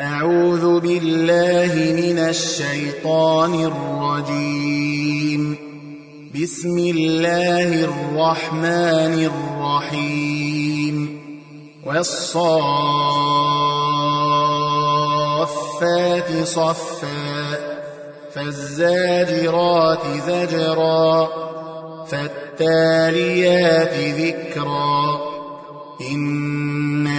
أعوذ بالله من الشيطان الرجيم. بسم الله الرحمن الرحيم. والصافات صفا فالزاجرات زجرا فالتاليات ذكرا. إن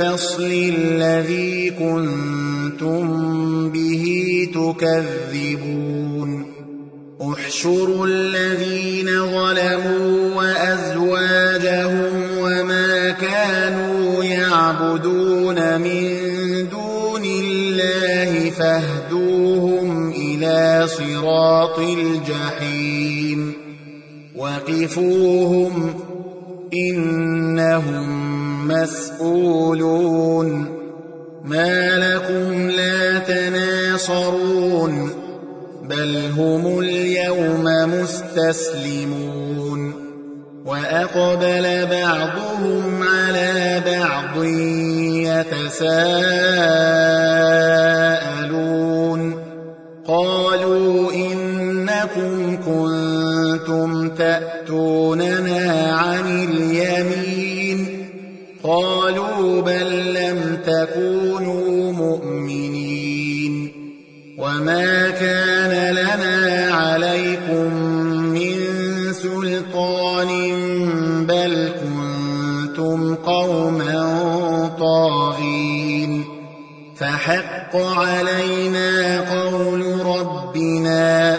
الفصل الذي كنتم به تكذبون. احشروا الذين ظلموا وأزواجهم وما كانوا يعبدون من دون الله فاهدوهم إلى صراط الجحيم. وقفوهم إنهم مسؤولون ما لكم لا تناصرون بل هم اليوم مستسلمون وأقبل بعضهم على بعض يتساءلون فحق علينا قول ربنا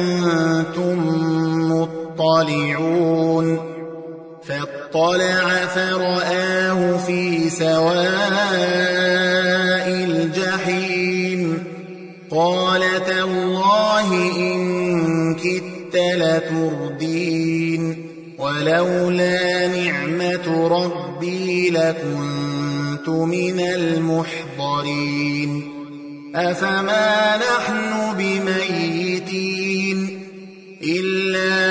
مطلعون فاطلع فرآه في سواء الجحيم. قال تالله إن كدت لتردين ولولا نعمة ربي لكنت من المحضرين. أفما نحن بميتين إلا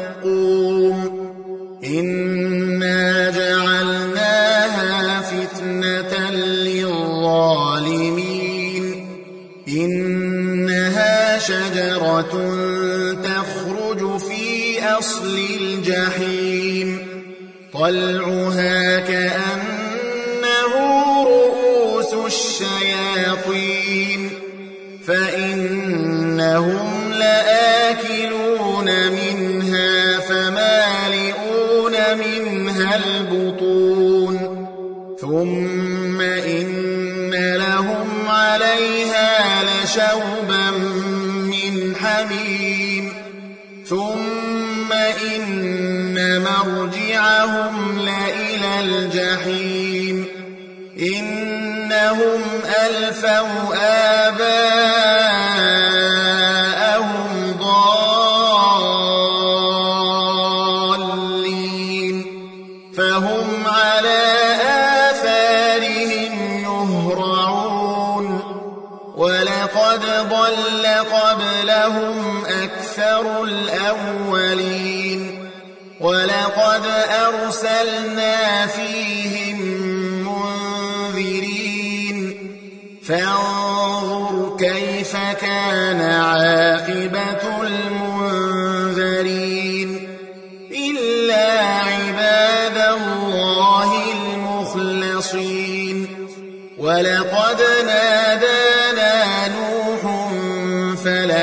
تخرج في أصل الجحيم. طلعها كأنه رؤوس الشياطين. فإنهم لآكلون منها فمالئون منها البطون. ثم إن لهم عليها لشوبا حميم ثم إن مرجعهم لإلى الجحيم. إنهم ألفوا آباءهم قبلهم أكثر الأولين ولقد أرسلنا فيهم منذرين. فانظر كيف كان عاقبة المنذرين. إلا عباد الله المخلصين. ولقد نادانا نوح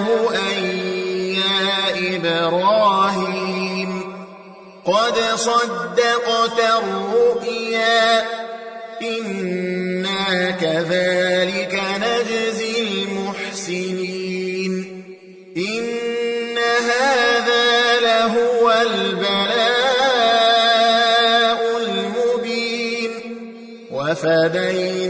وناديناه أن يا إبراهيم قد صدقت الرؤيا إنا كذلك نجزي المحسنين إن هذا لهو البلاء المبين وفديناه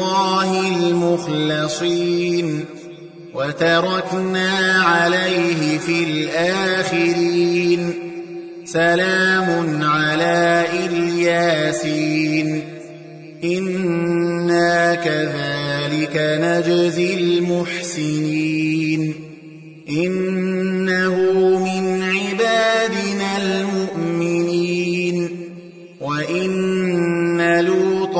المخلصين وتركنا عليه في الآخرين سلام على إلياسين إنا كذلك نجزي المحسنين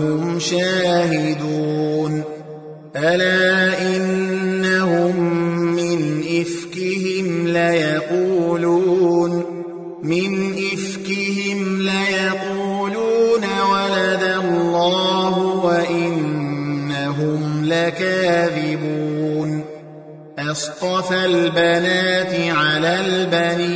وهم شاهدون. ألا إنهم من إفكهم ليقولون. من إفكهم ليقولون ولد الله وإنهم لكاذبون. أصطفى البنات على البنين.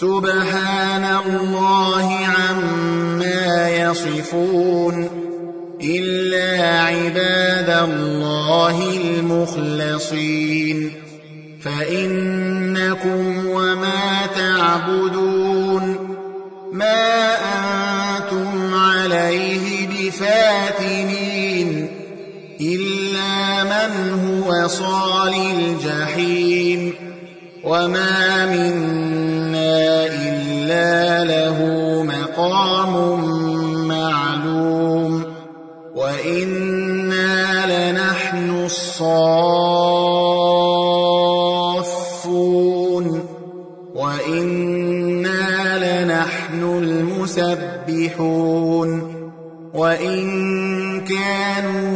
سبحان الله عما يصفون إلا عباد الله المخلصين. فإنكم وما تعبدون. ما أنتم عليه بفاتنين. إلا من هو صال الجحيم. وما له مقام معلوم وإنا لنحن الصافون وإنا لنحن المسبحون وإن كانوا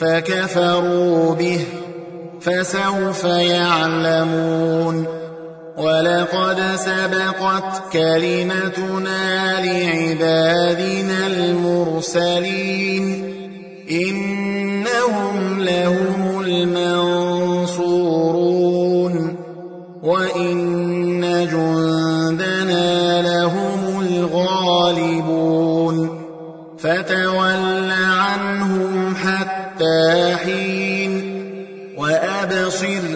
فكفروا به فسوف يعلمون ولقد سبقت كلمتنا لعبادنا المرسلين إنهم